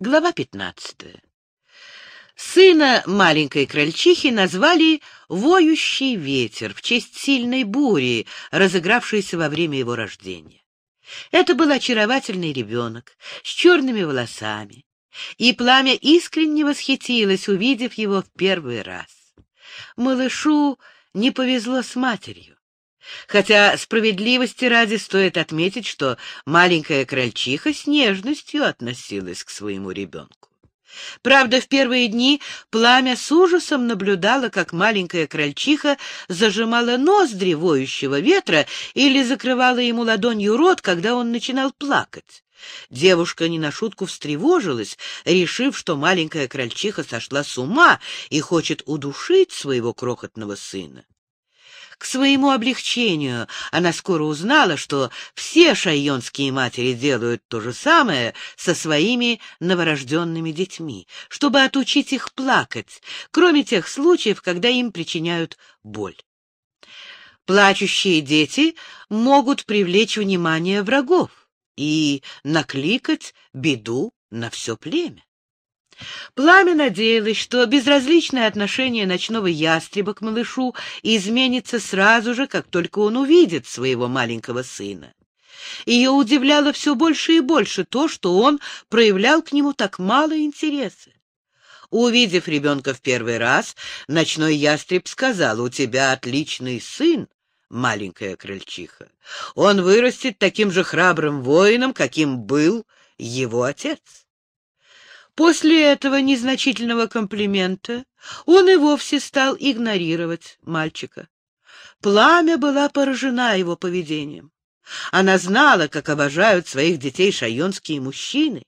Глава пятнадцатая. Сына маленькой крольчихи назвали «Воющий ветер» в честь сильной бури, разыгравшейся во время его рождения. Это был очаровательный ребенок с черными волосами, и пламя искренне восхитилось, увидев его в первый раз. Малышу не повезло с матерью. Хотя справедливости ради стоит отметить, что маленькая крольчиха с нежностью относилась к своему ребенку. Правда, в первые дни пламя с ужасом наблюдало, как маленькая крольчиха зажимала ноздри воющего ветра или закрывала ему ладонью рот, когда он начинал плакать. Девушка не на шутку встревожилась, решив, что маленькая крольчиха сошла с ума и хочет удушить своего крохотного сына. К своему облегчению она скоро узнала, что все шайонские матери делают то же самое со своими новорожденными детьми, чтобы отучить их плакать, кроме тех случаев, когда им причиняют боль. Плачущие дети могут привлечь внимание врагов и накликать беду на все племя. Пламя надеялось, что безразличное отношение ночного ястреба к малышу изменится сразу же, как только он увидит своего маленького сына. Ее удивляло все больше и больше то, что он проявлял к нему так мало интереса. Увидев ребенка в первый раз, ночной ястреб сказал, «У тебя отличный сын, маленькая крольчиха. Он вырастет таким же храбрым воином, каким был его отец». После этого незначительного комплимента он и вовсе стал игнорировать мальчика. Пламя была поражена его поведением. Она знала, как обожают своих детей шайонские мужчины.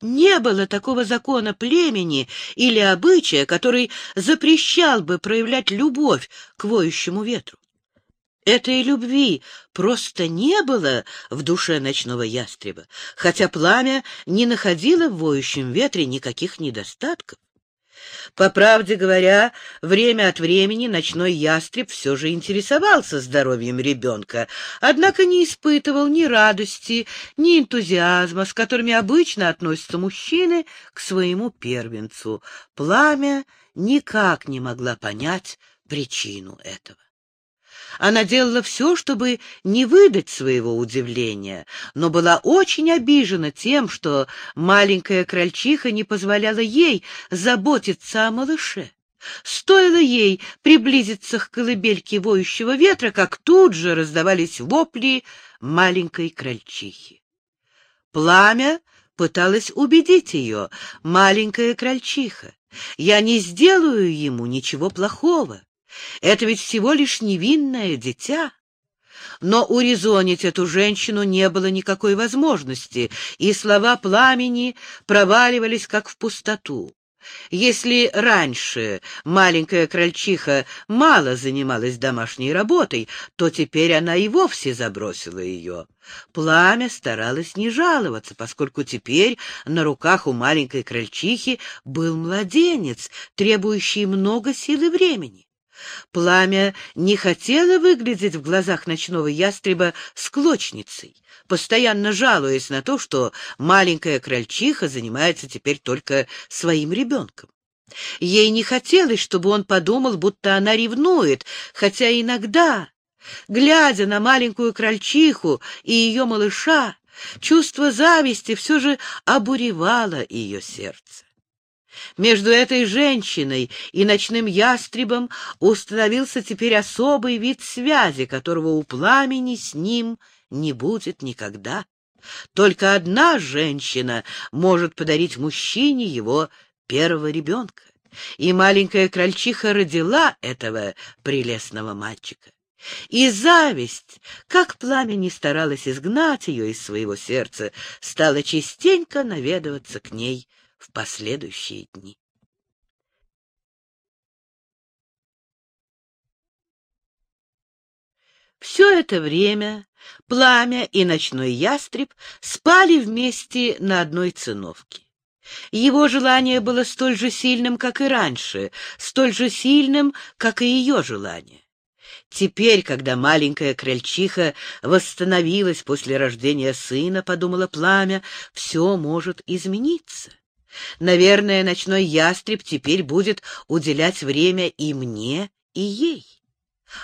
Не было такого закона племени или обычая, который запрещал бы проявлять любовь к воющему ветру. Этой любви просто не было в душе ночного ястреба, хотя пламя не находило в воющем ветре никаких недостатков. По правде говоря, время от времени ночной ястреб все же интересовался здоровьем ребенка, однако не испытывал ни радости, ни энтузиазма, с которыми обычно относятся мужчины к своему первенцу. Пламя никак не могла понять причину этого. Она делала все, чтобы не выдать своего удивления, но была очень обижена тем, что маленькая крольчиха не позволяла ей заботиться о малыше. Стоило ей приблизиться к колыбельке воющего ветра, как тут же раздавались вопли маленькой крольчихи. Пламя пыталась убедить ее, маленькая крольчиха. Я не сделаю ему ничего плохого. Это ведь всего лишь невинное дитя. Но урезонить эту женщину не было никакой возможности, и слова пламени проваливались как в пустоту. Если раньше маленькая крольчиха мало занималась домашней работой, то теперь она и вовсе забросила ее. Пламя старалось не жаловаться, поскольку теперь на руках у маленькой крольчихи был младенец, требующий много сил и времени. Пламя не хотело выглядеть в глазах ночного ястреба склочницей, постоянно жалуясь на то, что маленькая крольчиха занимается теперь только своим ребенком. Ей не хотелось, чтобы он подумал, будто она ревнует, хотя иногда, глядя на маленькую крольчиху и ее малыша, чувство зависти все же обуревало ее сердце. Между этой женщиной и ночным ястребом установился теперь особый вид связи, которого у пламени с ним не будет никогда. Только одна женщина может подарить мужчине его первого ребенка. И маленькая крольчиха родила этого прелестного мальчика. И зависть, как пламя не старалась изгнать ее из своего сердца, стала частенько наведываться к ней в последующие дни. Все это время пламя и ночной ястреб спали вместе на одной циновке. Его желание было столь же сильным, как и раньше, столь же сильным, как и ее желание. Теперь, когда маленькая крольчиха восстановилась после рождения сына, подумала пламя, все может измениться. Наверное, ночной ястреб теперь будет уделять время и мне, и ей.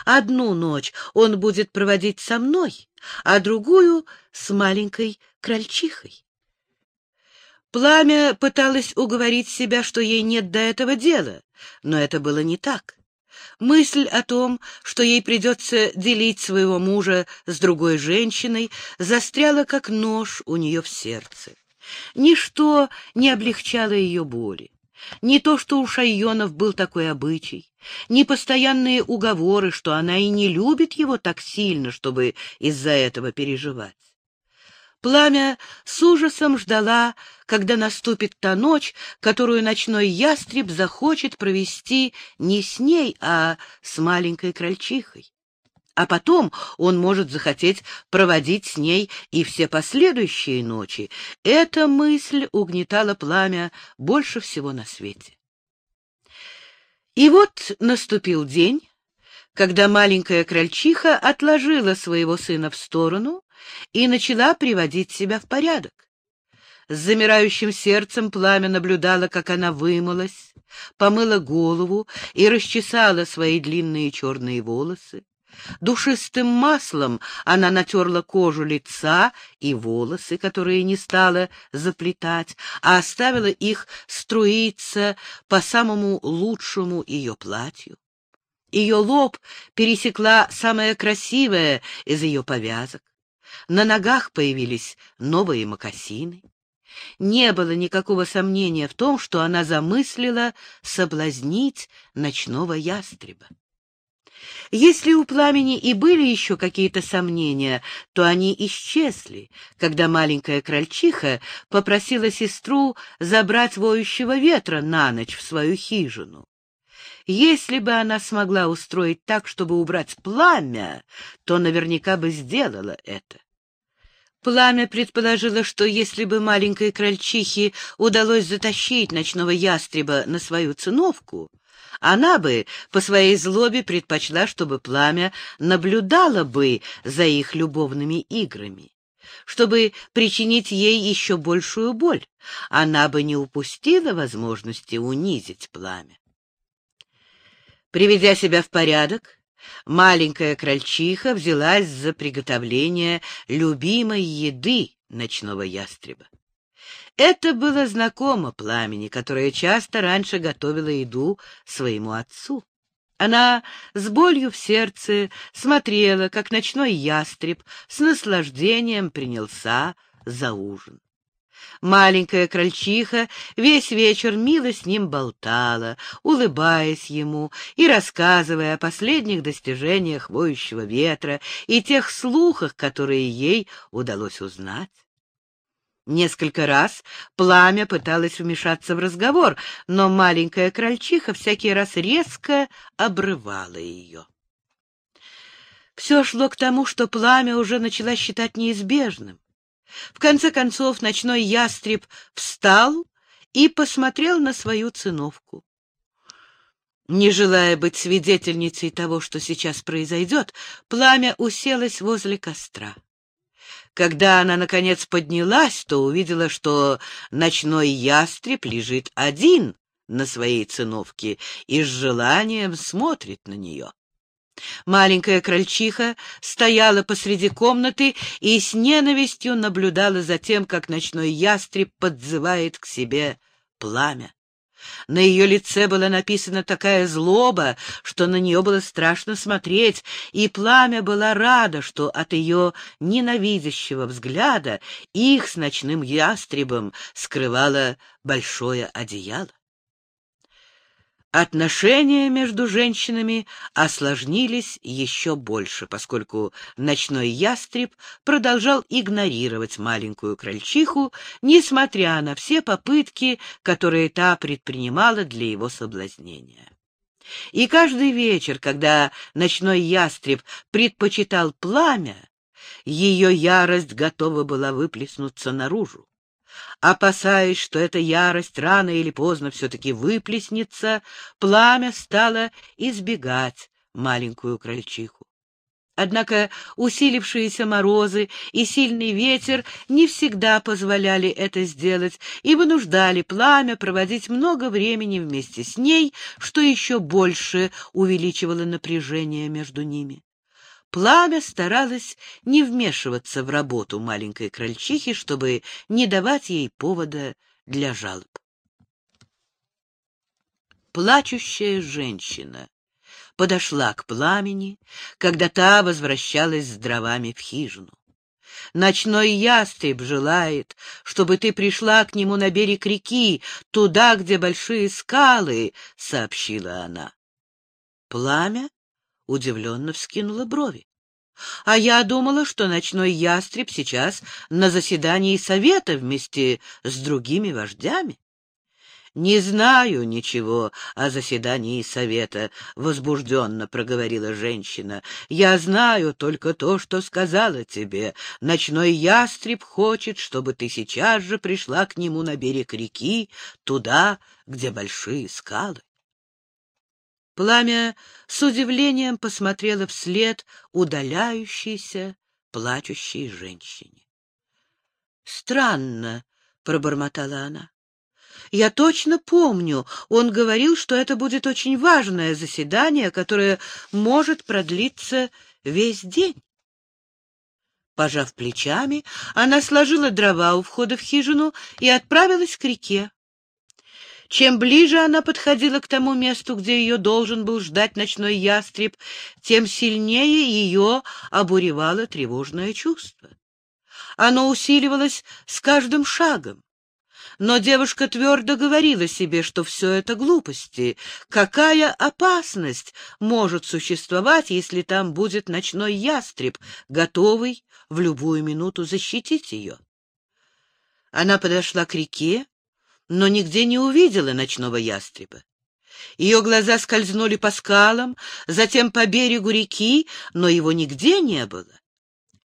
Одну ночь он будет проводить со мной, а другую — с маленькой крольчихой. Пламя пыталась уговорить себя, что ей нет до этого дела, но это было не так. Мысль о том, что ей придется делить своего мужа с другой женщиной, застряла как нож у нее в сердце. Ничто не облегчало ее боли. Не то, что у Шайонов был такой обычай, не постоянные уговоры, что она и не любит его так сильно, чтобы из-за этого переживать. Пламя с ужасом ждала, когда наступит та ночь, которую ночной ястреб захочет провести не с ней, а с маленькой крольчихой. А потом он может захотеть проводить с ней и все последующие ночи. Эта мысль угнетала пламя больше всего на свете. И вот наступил день, когда маленькая крольчиха отложила своего сына в сторону и начала приводить себя в порядок. С замирающим сердцем пламя наблюдало, как она вымылась, помыла голову и расчесала свои длинные черные волосы. Душистым маслом она натерла кожу лица и волосы, которые не стала заплетать, а оставила их струиться по самому лучшему ее платью. Ее лоб пересекла самая красивая из ее повязок. На ногах появились новые мокасины. Не было никакого сомнения в том, что она замыслила соблазнить ночного ястреба. Если у пламени и были еще какие-то сомнения, то они исчезли, когда маленькая крольчиха попросила сестру забрать воющего ветра на ночь в свою хижину. Если бы она смогла устроить так, чтобы убрать пламя, то наверняка бы сделала это. Пламя предположило, что если бы маленькой крольчихе удалось затащить ночного ястреба на свою циновку, она бы по своей злобе предпочла, чтобы пламя наблюдало бы за их любовными играми. Чтобы причинить ей еще большую боль, она бы не упустила возможности унизить пламя. Приведя себя в порядок, маленькая крольчиха взялась за приготовление любимой еды ночного ястреба. Это было знакомо пламени, которое часто раньше готовила еду своему отцу. Она с болью в сердце смотрела, как ночной ястреб с наслаждением принялся за ужин. Маленькая крольчиха весь вечер мило с ним болтала, улыбаясь ему и рассказывая о последних достижениях воющего ветра и тех слухах, которые ей удалось узнать. Несколько раз пламя пыталось вмешаться в разговор, но маленькая крольчиха всякий раз резко обрывала ее. Все шло к тому, что пламя уже начала считать неизбежным. В конце концов ночной ястреб встал и посмотрел на свою циновку. Не желая быть свидетельницей того, что сейчас произойдет, пламя уселось возле костра. Когда она, наконец, поднялась, то увидела, что ночной ястреб лежит один на своей циновке и с желанием смотрит на нее. Маленькая крольчиха стояла посреди комнаты и с ненавистью наблюдала за тем, как ночной ястреб подзывает к себе пламя. На ее лице была написана такая злоба, что на нее было страшно смотреть, и пламя была рада, что от ее ненавидящего взгляда их с ночным ястребом скрывало большое одеяло. Отношения между женщинами осложнились еще больше, поскольку ночной ястреб продолжал игнорировать маленькую крольчиху, несмотря на все попытки, которые та предпринимала для его соблазнения. И каждый вечер, когда ночной ястреб предпочитал пламя, ее ярость готова была выплеснуться наружу. Опасаясь, что эта ярость рано или поздно все-таки выплеснется, пламя стало избегать маленькую крольчиху. Однако усилившиеся морозы и сильный ветер не всегда позволяли это сделать и вынуждали пламя проводить много времени вместе с ней, что еще больше увеличивало напряжение между ними. Пламя старалось не вмешиваться в работу маленькой крольчихи, чтобы не давать ей повода для жалоб. Плачущая женщина подошла к пламени, когда та возвращалась с дровами в хижину. Ночной ястреб желает, чтобы ты пришла к нему на берег реки, туда, где большие скалы, — сообщила она. Пламя удивленно вскинуло брови. А я думала, что ночной ястреб сейчас на заседании совета вместе с другими вождями. «Не знаю ничего о заседании совета», — возбужденно проговорила женщина. «Я знаю только то, что сказала тебе. Ночной ястреб хочет, чтобы ты сейчас же пришла к нему на берег реки, туда, где большие скалы». Пламя с удивлением посмотрело вслед удаляющейся, плачущей женщине. «Странно», — пробормотала она. Я точно помню, он говорил, что это будет очень важное заседание, которое может продлиться весь день. Пожав плечами, она сложила дрова у входа в хижину и отправилась к реке. Чем ближе она подходила к тому месту, где ее должен был ждать ночной ястреб, тем сильнее ее обуревало тревожное чувство. Оно усиливалось с каждым шагом. Но девушка твердо говорила себе, что все это глупости. Какая опасность может существовать, если там будет ночной ястреб, готовый в любую минуту защитить ее? Она подошла к реке, но нигде не увидела ночного ястреба. Ее глаза скользнули по скалам, затем по берегу реки, но его нигде не было.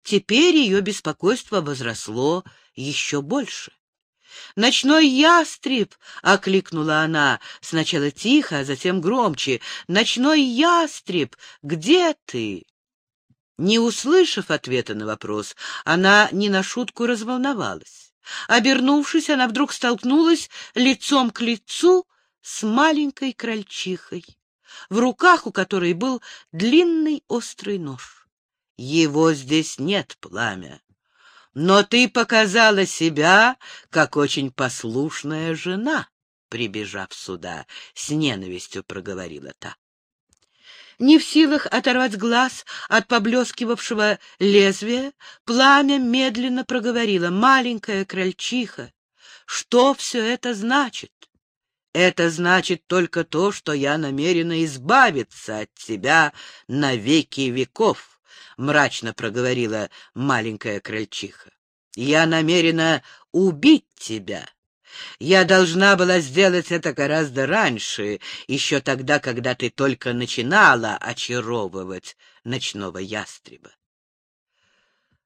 Теперь ее беспокойство возросло еще больше. «Ночной ястреб!» — окликнула она, сначала тихо, а затем громче. «Ночной ястреб! Где ты?» Не услышав ответа на вопрос, она не на шутку разволновалась. Обернувшись, она вдруг столкнулась лицом к лицу с маленькой крольчихой, в руках у которой был длинный острый нож. «Его здесь нет, пламя. Но ты показала себя как очень послушная жена, прибежав сюда, с ненавистью проговорила та. Не в силах оторвать глаз от поблескивавшего лезвия, пламя медленно проговорило. «Маленькая крольчиха, что все это значит?» «Это значит только то, что я намерена избавиться от тебя на веки веков». — мрачно проговорила маленькая крольчиха. — Я намерена убить тебя. Я должна была сделать это гораздо раньше, еще тогда, когда ты только начинала очаровывать ночного ястреба.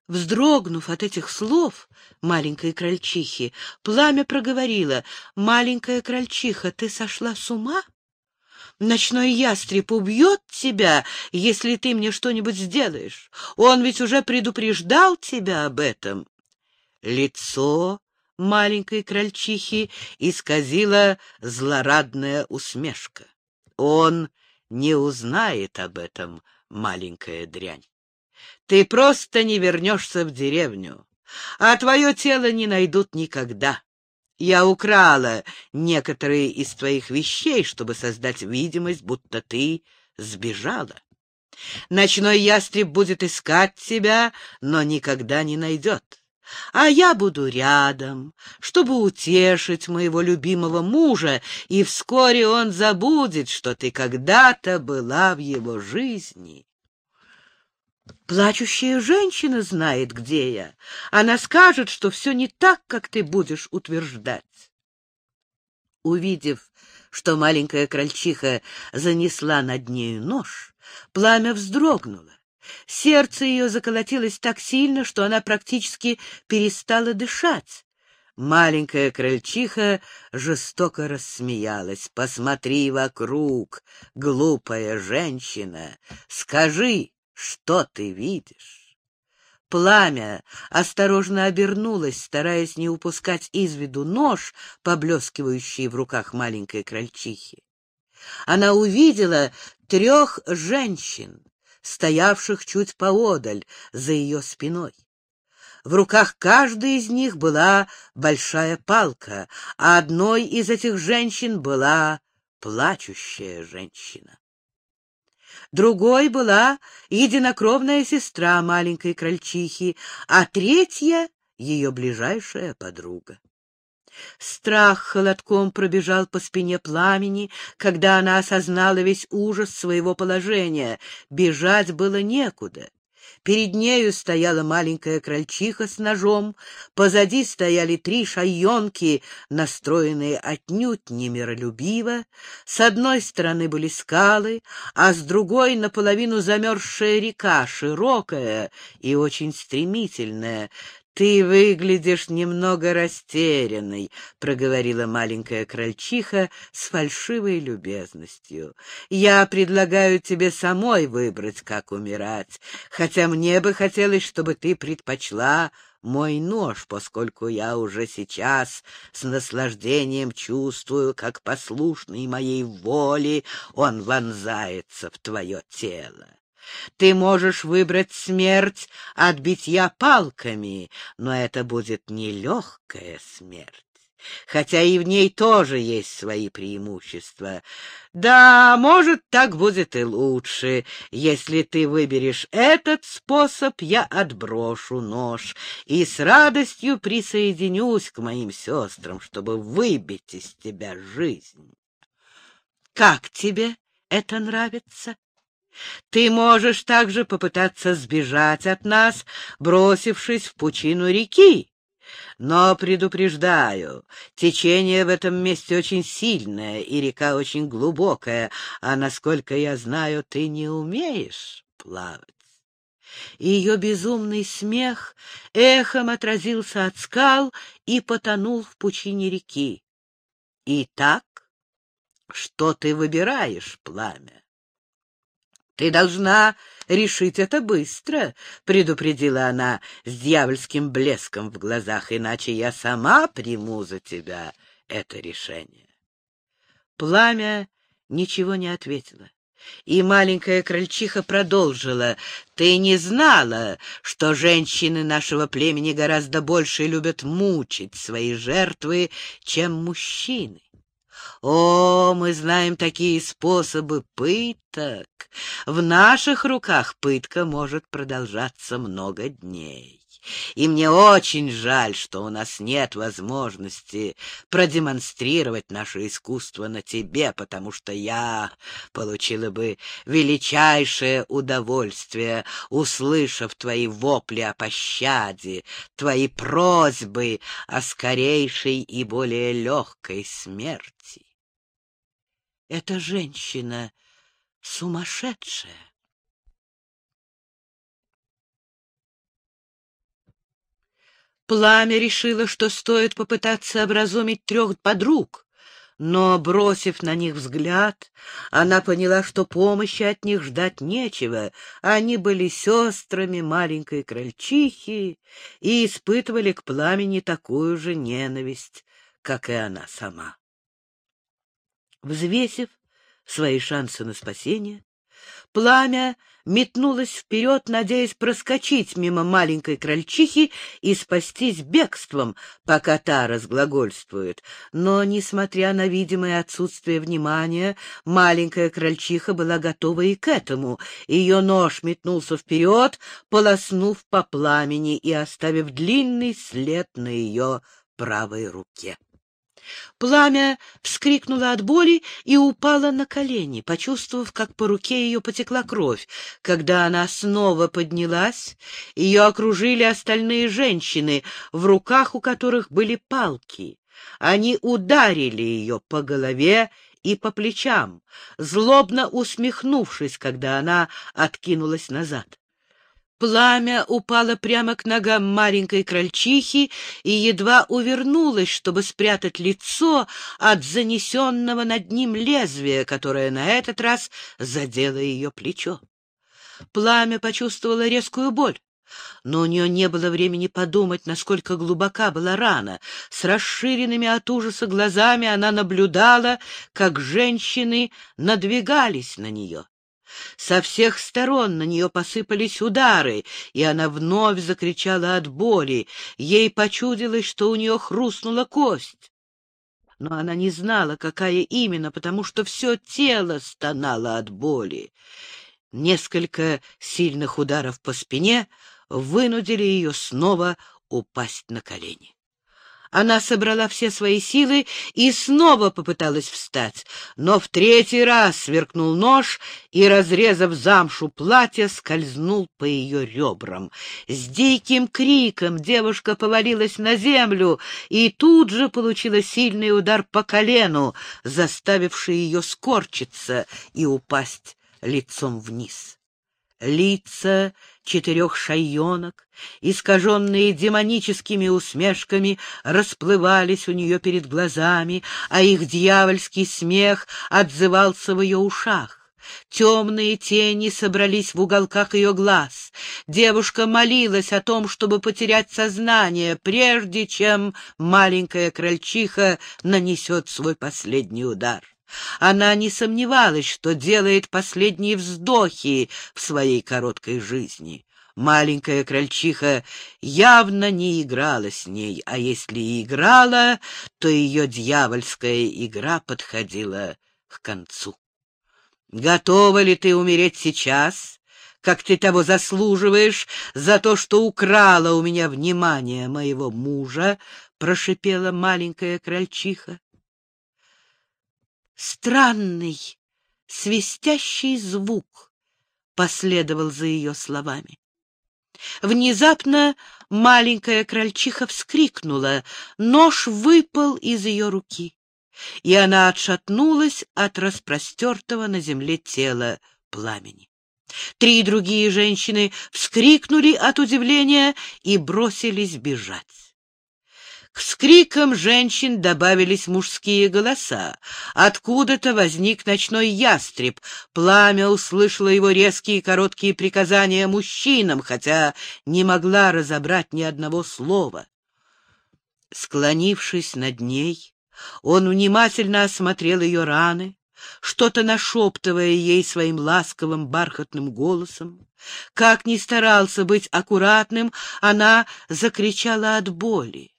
Вздрогнув от этих слов маленькой крольчихи, пламя проговорило, «Маленькая крольчиха, ты сошла с ума?» Ночной ястреб убьет тебя, если ты мне что-нибудь сделаешь. Он ведь уже предупреждал тебя об этом. Лицо маленькой крольчихи исказила злорадная усмешка. Он не узнает об этом, маленькая дрянь. Ты просто не вернешься в деревню, а твое тело не найдут никогда. Я украла некоторые из твоих вещей, чтобы создать видимость, будто ты сбежала. Ночной ястреб будет искать тебя, но никогда не найдет. А я буду рядом, чтобы утешить моего любимого мужа, и вскоре он забудет, что ты когда-то была в его жизни. Плачущая женщина знает, где я. Она скажет, что все не так, как ты будешь утверждать. Увидев, что маленькая крольчиха занесла над нею нож, пламя вздрогнуло. Сердце ее заколотилось так сильно, что она практически перестала дышать. Маленькая крольчиха жестоко рассмеялась. «Посмотри вокруг, глупая женщина! Скажи, Что ты видишь? Пламя осторожно обернулось, стараясь не упускать из виду нож, поблескивающий в руках маленькой крольчихи. Она увидела трех женщин, стоявших чуть поодаль, за ее спиной. В руках каждой из них была большая палка, а одной из этих женщин была плачущая женщина. Другой была единокровная сестра маленькой крольчихи, а третья — ее ближайшая подруга. Страх холодком пробежал по спине пламени, когда она осознала весь ужас своего положения. Бежать было некуда. Перед нею стояла маленькая крольчиха с ножом, позади стояли три шайонки, настроенные отнюдь не миролюбиво. С одной стороны были скалы, а с другой наполовину замерзшая река, широкая и очень стремительная. «Ты выглядишь немного растерянной», — проговорила маленькая крольчиха с фальшивой любезностью. «Я предлагаю тебе самой выбрать, как умирать, хотя мне бы хотелось, чтобы ты предпочла мой нож, поскольку я уже сейчас с наслаждением чувствую, как послушный моей воле он вонзается в твое тело. Ты можешь выбрать смерть от битья палками, но это будет нелегкая смерть хотя и в ней тоже есть свои преимущества. Да, может, так будет и лучше. Если ты выберешь этот способ, я отброшу нож и с радостью присоединюсь к моим сестрам, чтобы выбить из тебя жизнь. Как тебе это нравится? Ты можешь также попытаться сбежать от нас, бросившись в пучину реки. Но предупреждаю, течение в этом месте очень сильное, и река очень глубокая, а, насколько я знаю, ты не умеешь плавать. Ее безумный смех эхом отразился от скал и потонул в пучине реки. Итак, что ты выбираешь, пламя? «Ты должна решить это быстро», — предупредила она с дьявольским блеском в глазах, «иначе я сама приму за тебя это решение». Пламя ничего не ответило. И маленькая крольчиха продолжила. «Ты не знала, что женщины нашего племени гораздо больше любят мучить свои жертвы, чем мужчины. О, мы знаем такие способы пыток. В наших руках пытка может продолжаться много дней. И мне очень жаль, что у нас нет возможности продемонстрировать наше искусство на тебе, потому что я получила бы величайшее удовольствие, услышав твои вопли о пощаде, твои просьбы о скорейшей и более легкой смерти. Эта женщина сумасшедшая. Пламя решило, что стоит попытаться образумить трех подруг, но, бросив на них взгляд, она поняла, что помощи от них ждать нечего. Они были сестрами маленькой крольчихи и испытывали к пламени такую же ненависть, как и она сама. Взвесив свои шансы на спасение, пламя метнулось вперед, надеясь проскочить мимо маленькой крольчихи и спастись бегством, пока та разглагольствует. Но, несмотря на видимое отсутствие внимания, маленькая крольчиха была готова и к этому. Ее нож метнулся вперед, полоснув по пламени и оставив длинный след на ее правой руке. Пламя вскрикнуло от боли и упало на колени, почувствовав, как по руке ее потекла кровь. Когда она снова поднялась, ее окружили остальные женщины, в руках у которых были палки. Они ударили ее по голове и по плечам, злобно усмехнувшись, когда она откинулась назад. Пламя упало прямо к ногам маленькой крольчихи и едва увернулось, чтобы спрятать лицо от занесенного над ним лезвия, которое на этот раз задело ее плечо. пламя почувствовало резкую боль. Но у нее не было времени подумать, насколько глубока была рана. С расширенными от ужаса глазами она наблюдала, как женщины надвигались на нее. Со всех сторон на нее посыпались удары, и она вновь закричала от боли. Ей почудилось, что у нее хрустнула кость. Но она не знала, какая именно, потому что все тело стонало от боли. Несколько сильных ударов по спине вынудили ее снова упасть на колени. Она собрала все свои силы и снова попыталась встать, но в третий раз сверкнул нож и, разрезав замшу платья, скользнул по ее ребрам. С диким криком девушка повалилась на землю и тут же получила сильный удар по колену, заставивший ее скорчиться и упасть лицом вниз. Лица четырех шайонок, искаженные демоническими усмешками, расплывались у нее перед глазами, а их дьявольский смех отзывался в ее ушах. Темные тени собрались в уголках ее глаз. Девушка молилась о том, чтобы потерять сознание, прежде чем маленькая крольчиха нанесет свой последний удар. Она не сомневалась, что делает последние вздохи в своей короткой жизни. Маленькая крольчиха явно не играла с ней, а если и играла, то ее дьявольская игра подходила к концу. «Готова ли ты умереть сейчас?» как ты того заслуживаешь за то, что украла у меня внимание моего мужа, — прошипела маленькая крольчиха. Странный, свистящий звук последовал за ее словами. Внезапно маленькая крольчиха вскрикнула, нож выпал из ее руки, и она отшатнулась от распростертого на земле тела пламени. Три другие женщины вскрикнули от удивления и бросились бежать. К скрикам женщин добавились мужские голоса. Откуда-то возник ночной ястреб. Пламя услышало его резкие и короткие приказания мужчинам, хотя не могла разобрать ни одного слова. Склонившись над ней, он внимательно осмотрел ее раны, что-то нашептывая ей своим ласковым бархатным голосом. Как ни старался быть аккуратным, она закричала от боли.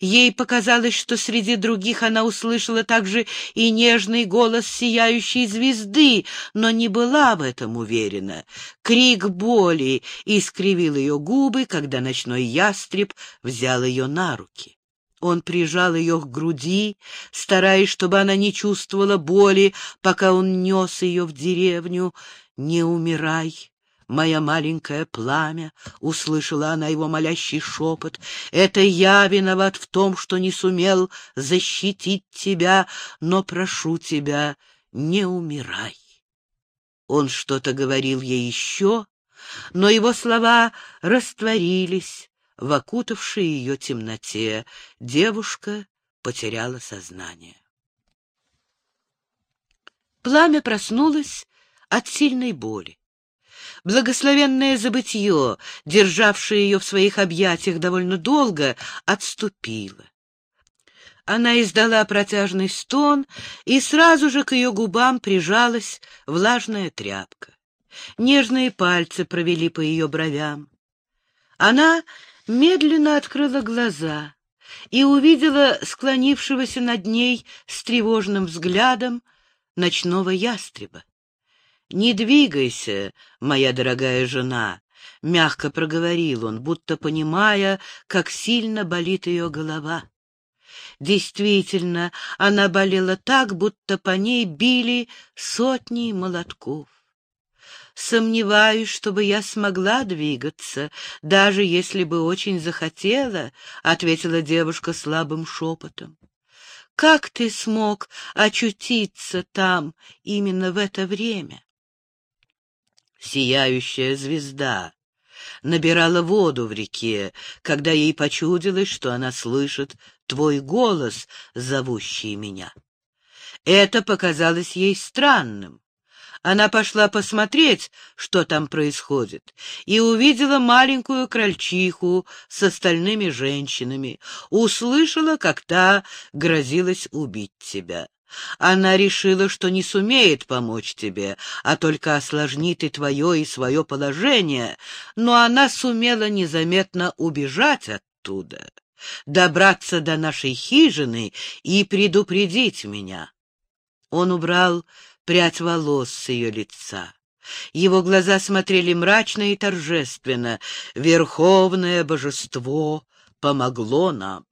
Ей показалось, что среди других она услышала также и нежный голос сияющей звезды, но не была в этом уверена. Крик боли искривил ее губы, когда ночной ястреб взял ее на руки. Он прижал ее к груди, стараясь, чтобы она не чувствовала боли, пока он нес ее в деревню. «Не умирай!» Моя маленькое пламя, — услышала она его молящий шепот, — это я виноват в том, что не сумел защитить тебя, но прошу тебя, не умирай. Он что-то говорил ей еще, но его слова растворились в окутавшей ее темноте. Девушка потеряла сознание. Пламя проснулось от сильной боли. Благословенное забытье, державшее ее в своих объятиях довольно долго, отступило. Она издала протяжный стон, и сразу же к ее губам прижалась влажная тряпка. Нежные пальцы провели по ее бровям. Она медленно открыла глаза и увидела склонившегося над ней с тревожным взглядом ночного ястреба. «Не двигайся, моя дорогая жена», — мягко проговорил он, будто понимая, как сильно болит ее голова. Действительно, она болела так, будто по ней били сотни молотков. Сомневаюсь, чтобы я смогла двигаться, даже если бы очень захотела, — ответила девушка слабым шепотом. Как ты смог очутиться там именно в это время? Сияющая звезда, набирала воду в реке, когда ей почудилось, что она слышит твой голос, зовущий меня. Это показалось ей странным. Она пошла посмотреть, что там происходит, и увидела маленькую крольчиху с остальными женщинами, услышала, как та грозилась убить тебя. Она решила, что не сумеет помочь тебе, а только осложнит и твое, и свое положение, но она сумела незаметно убежать оттуда, добраться до нашей хижины и предупредить меня. Он убрал прядь волос с ее лица. Его глаза смотрели мрачно и торжественно. Верховное божество помогло нам.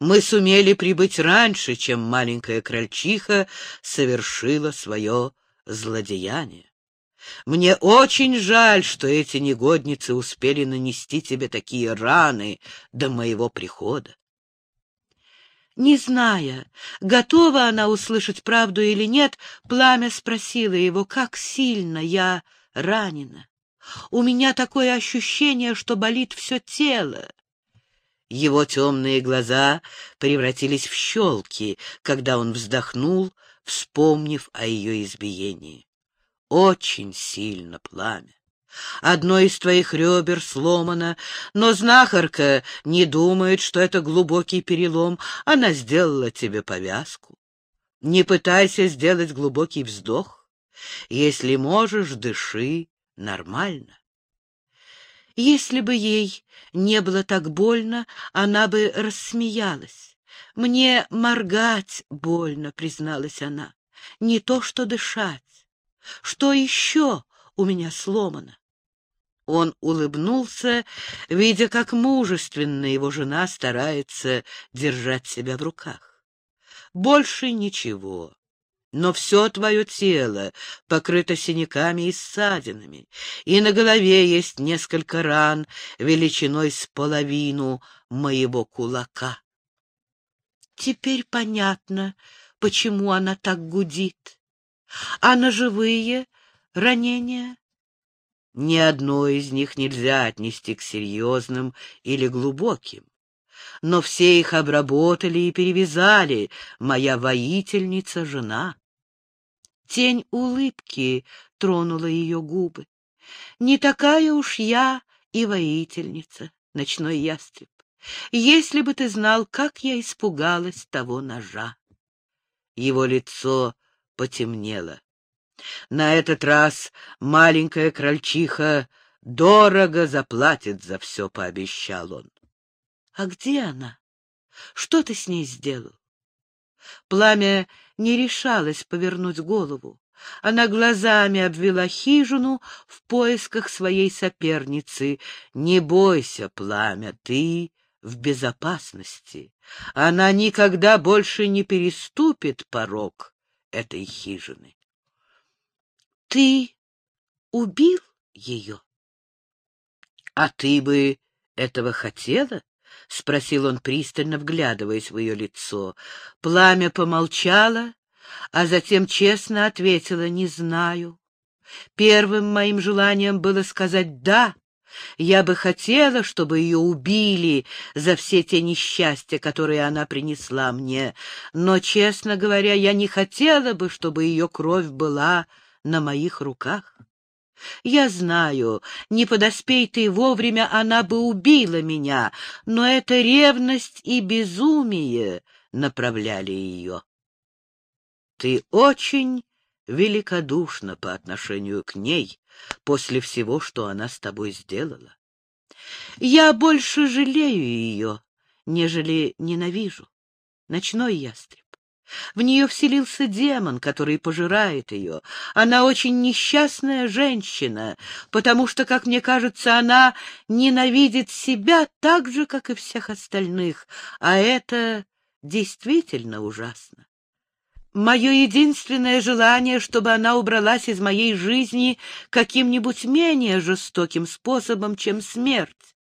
Мы сумели прибыть раньше, чем маленькая крольчиха совершила свое злодеяние. Мне очень жаль, что эти негодницы успели нанести тебе такие раны до моего прихода. Не зная, готова она услышать правду или нет, пламя спросило его, как сильно я ранена. У меня такое ощущение, что болит все тело. Его темные глаза превратились в щелки, когда он вздохнул, вспомнив о ее избиении. Очень сильно пламя. Одно из твоих ребер сломано, но знахарка не думает, что это глубокий перелом. Она сделала тебе повязку. Не пытайся сделать глубокий вздох. Если можешь, дыши нормально. Если бы ей не было так больно, она бы рассмеялась. «Мне моргать больно», — призналась она. «Не то что дышать. Что еще у меня сломано?» Он улыбнулся, видя, как мужественно его жена старается держать себя в руках. Больше ничего, но все твое тело покрыто синяками и ссадинами, и на голове есть несколько ран величиной с половину моего кулака. Теперь понятно, почему она так гудит. А ножевые ранения ни одно из них нельзя отнести к серьезным или глубоким. Но все их обработали и перевязали, моя воительница-жена. Тень улыбки тронула ее губы. Не такая уж я и воительница, ночной ястреб. Если бы ты знал, как я испугалась того ножа. Его лицо потемнело. На этот раз маленькая крольчиха дорого заплатит за все, — пообещал он. — А где она? Что ты с ней сделал? Пламя не решалось повернуть голову. Она глазами обвела хижину в поисках своей соперницы. «Не бойся, пламя, ты в безопасности. Она никогда больше не переступит порог этой хижины». Ты убил ее? — А ты бы этого хотела? — спросил он пристально, вглядываясь в ее лицо. Пламя помолчало, а затем честно ответила «не знаю». Первым моим желанием было сказать «да». Я бы хотела, чтобы ее убили за все те несчастья, которые она принесла мне, но, честно говоря, я не хотела бы, чтобы ее кровь была на моих руках. Я знаю, не подоспей ты вовремя, она бы убила меня, но это ревность и безумие направляли ее. Ты очень великодушна по отношению к ней после всего, что она с тобой сделала. Я больше жалею ее, нежели ненавижу. Ночной ястреб. В нее вселился демон, который пожирает ее. Она очень несчастная женщина, потому что, как мне кажется, она ненавидит себя так же, как и всех остальных, а это действительно ужасно. Мое единственное желание, чтобы она убралась из моей жизни каким-нибудь менее жестоким способом, чем смерть.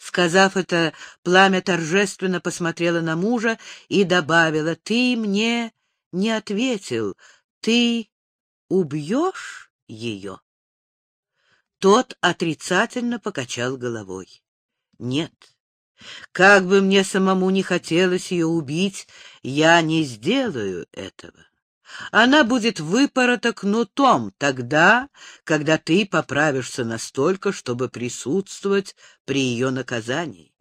Сказав это, пламя торжественно посмотрела на мужа и добавила, «Ты мне не ответил, ты убьешь ее?» Тот отрицательно покачал головой. «Нет, как бы мне самому не хотелось ее убить, я не сделаю этого. Она будет выпорота кнутом тогда, когда ты поправишься настолько, чтобы присутствовать при ее наказании.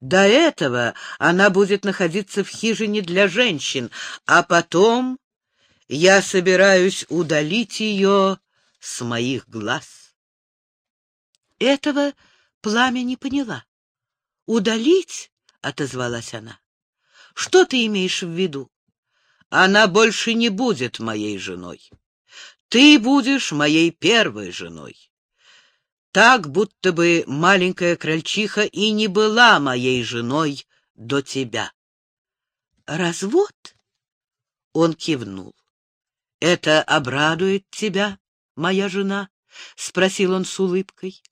До этого она будет находиться в хижине для женщин, а потом я собираюсь удалить ее с моих глаз. Этого пламя не поняла. «Удалить?» — отозвалась она. «Что ты имеешь в виду?» «Она больше не будет моей женой. Ты будешь моей первой женой. Так, будто бы маленькая крольчиха и не была моей женой до тебя». «Развод?» Он кивнул. «Это обрадует тебя, моя жена?» — спросил он с улыбкой.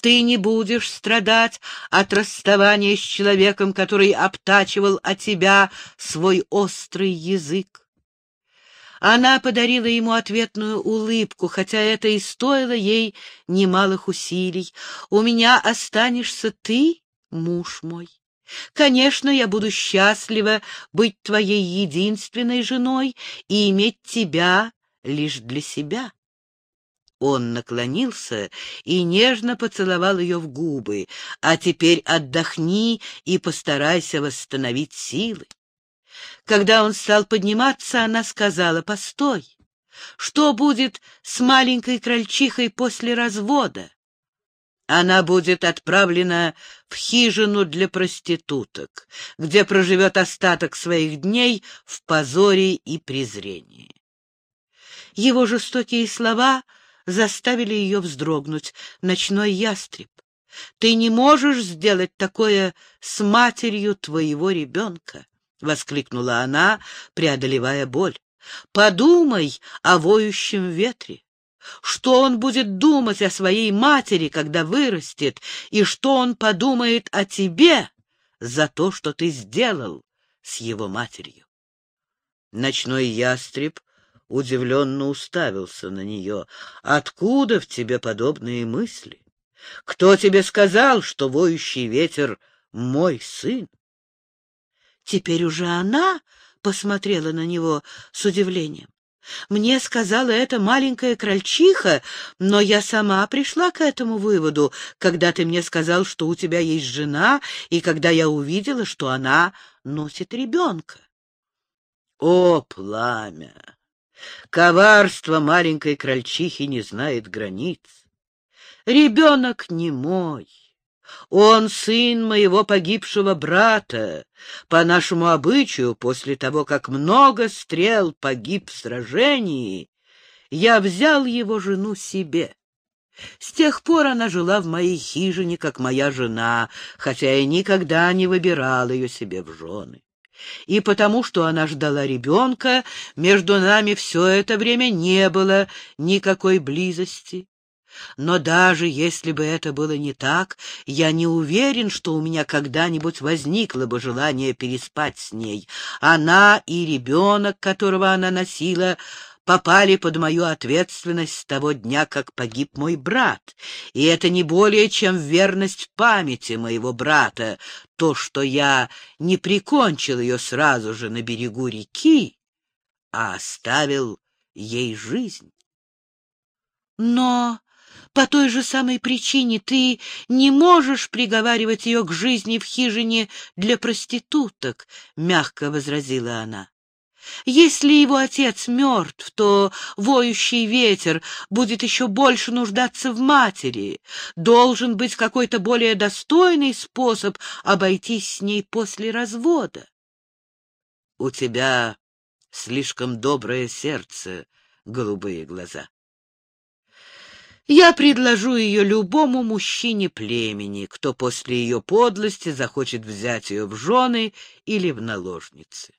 «Ты не будешь страдать от расставания с человеком, который обтачивал о тебя свой острый язык». Она подарила ему ответную улыбку, хотя это и стоило ей немалых усилий. «У меня останешься ты, муж мой. Конечно, я буду счастлива быть твоей единственной женой и иметь тебя лишь для себя. Он наклонился и нежно поцеловал ее в губы. «А теперь отдохни и постарайся восстановить силы». Когда он стал подниматься, она сказала, «Постой, что будет с маленькой крольчихой после развода?» Она будет отправлена в хижину для проституток, где проживет остаток своих дней в позоре и презрении. Его жестокие слова заставили ее вздрогнуть. Ночной ястреб, ты не можешь сделать такое с матерью твоего ребенка, — воскликнула она, преодолевая боль. Подумай о воющем ветре. Что он будет думать о своей матери, когда вырастет, и что он подумает о тебе за то, что ты сделал с его матерью? Ночной ястреб удивленно уставился на нее. «Откуда в тебе подобные мысли? Кто тебе сказал, что воющий ветер — мой сын?» Теперь уже она посмотрела на него с удивлением. Мне сказала эта маленькая крольчиха, но я сама пришла к этому выводу, когда ты мне сказал, что у тебя есть жена, и когда я увидела, что она носит ребенка. О, пламя! Коварство маленькой крольчихи не знает границ. Ребенок не мой. Он сын моего погибшего брата. По нашему обычаю, после того, как много стрел погиб в сражении, я взял его жену себе. С тех пор она жила в моей хижине, как моя жена, хотя я никогда не выбирал ее себе в жены. И потому, что она ждала ребенка, между нами все это время не было никакой близости. Но даже если бы это было не так, я не уверен, что у меня когда-нибудь возникло бы желание переспать с ней. Она и ребенок, которого она носила, попали под мою ответственность с того дня, как погиб мой брат. И это не более, чем верность памяти моего брата, то, что я не прикончил ее сразу же на берегу реки, а оставил ей жизнь. Но по той же самой причине ты не можешь приговаривать ее к жизни в хижине для проституток, — мягко возразила она. Если его отец мертв, то воющий ветер будет еще больше нуждаться в матери. Должен быть какой-то более достойный способ обойтись с ней после развода. — У тебя слишком доброе сердце, голубые глаза. Я предложу ее любому мужчине племени, кто после ее подлости захочет взять ее в жены или в наложницы.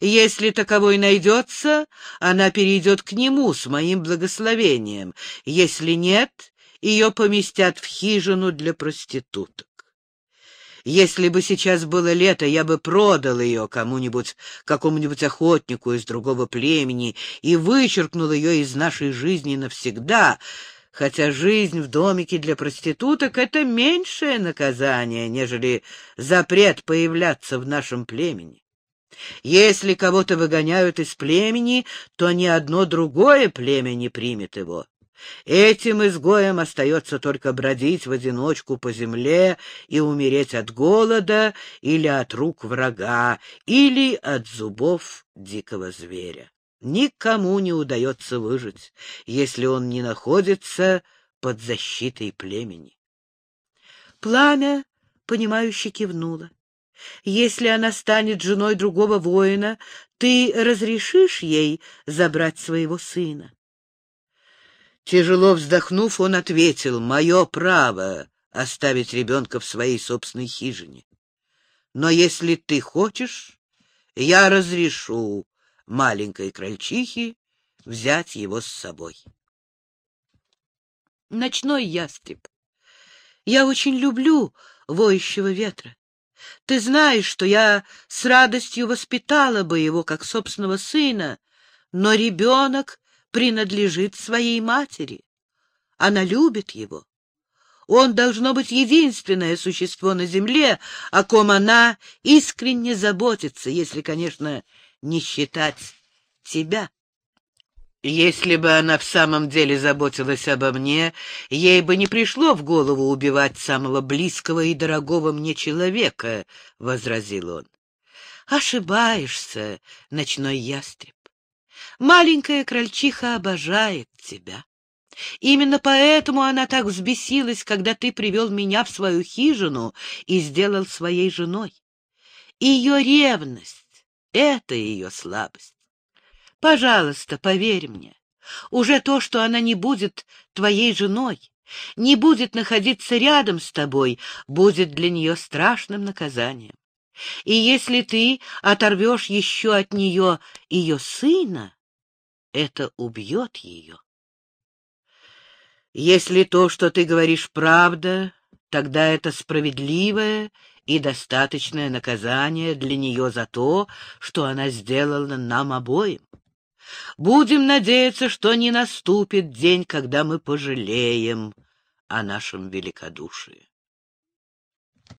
Если таковой найдется, она перейдет к нему с моим благословением. Если нет, ее поместят в хижину для проституток. Если бы сейчас было лето, я бы продал ее кому-нибудь, какому-нибудь охотнику из другого племени и вычеркнул ее из нашей жизни навсегда, хотя жизнь в домике для проституток — это меньшее наказание, нежели запрет появляться в нашем племени. Если кого-то выгоняют из племени, то ни одно другое племя не примет его. Этим изгоем остается только бродить в одиночку по земле и умереть от голода или от рук врага, или от зубов дикого зверя. Никому не удается выжить, если он не находится под защитой племени. Пламя, понимающе кивнула. Если она станет женой другого воина, ты разрешишь ей забрать своего сына? Тяжело вздохнув, он ответил, «Мое право оставить ребенка в своей собственной хижине. Но если ты хочешь, я разрешу маленькой крольчихе взять его с собой». Ночной ястреб, я очень люблю воющего ветра. Ты знаешь, что я с радостью воспитала бы его как собственного сына, но ребенок принадлежит своей матери. Она любит его. Он должно быть единственное существо на земле, о ком она искренне заботится, если, конечно, не считать тебя. Если бы она в самом деле заботилась обо мне, ей бы не пришло в голову убивать самого близкого и дорогого мне человека, — возразил он. — Ошибаешься, ночной ястреб. Маленькая крольчиха обожает тебя. Именно поэтому она так взбесилась, когда ты привел меня в свою хижину и сделал своей женой. Ее ревность — это ее слабость. Пожалуйста, поверь мне, уже то, что она не будет твоей женой, не будет находиться рядом с тобой, будет для нее страшным наказанием. И если ты оторвешь еще от нее ее сына, это убьет ее. Если то, что ты говоришь, правда, тогда это справедливое и достаточное наказание для нее за то, что она сделала нам обоим. Будем надеяться, что не наступит день, когда мы пожалеем о нашем великодушии.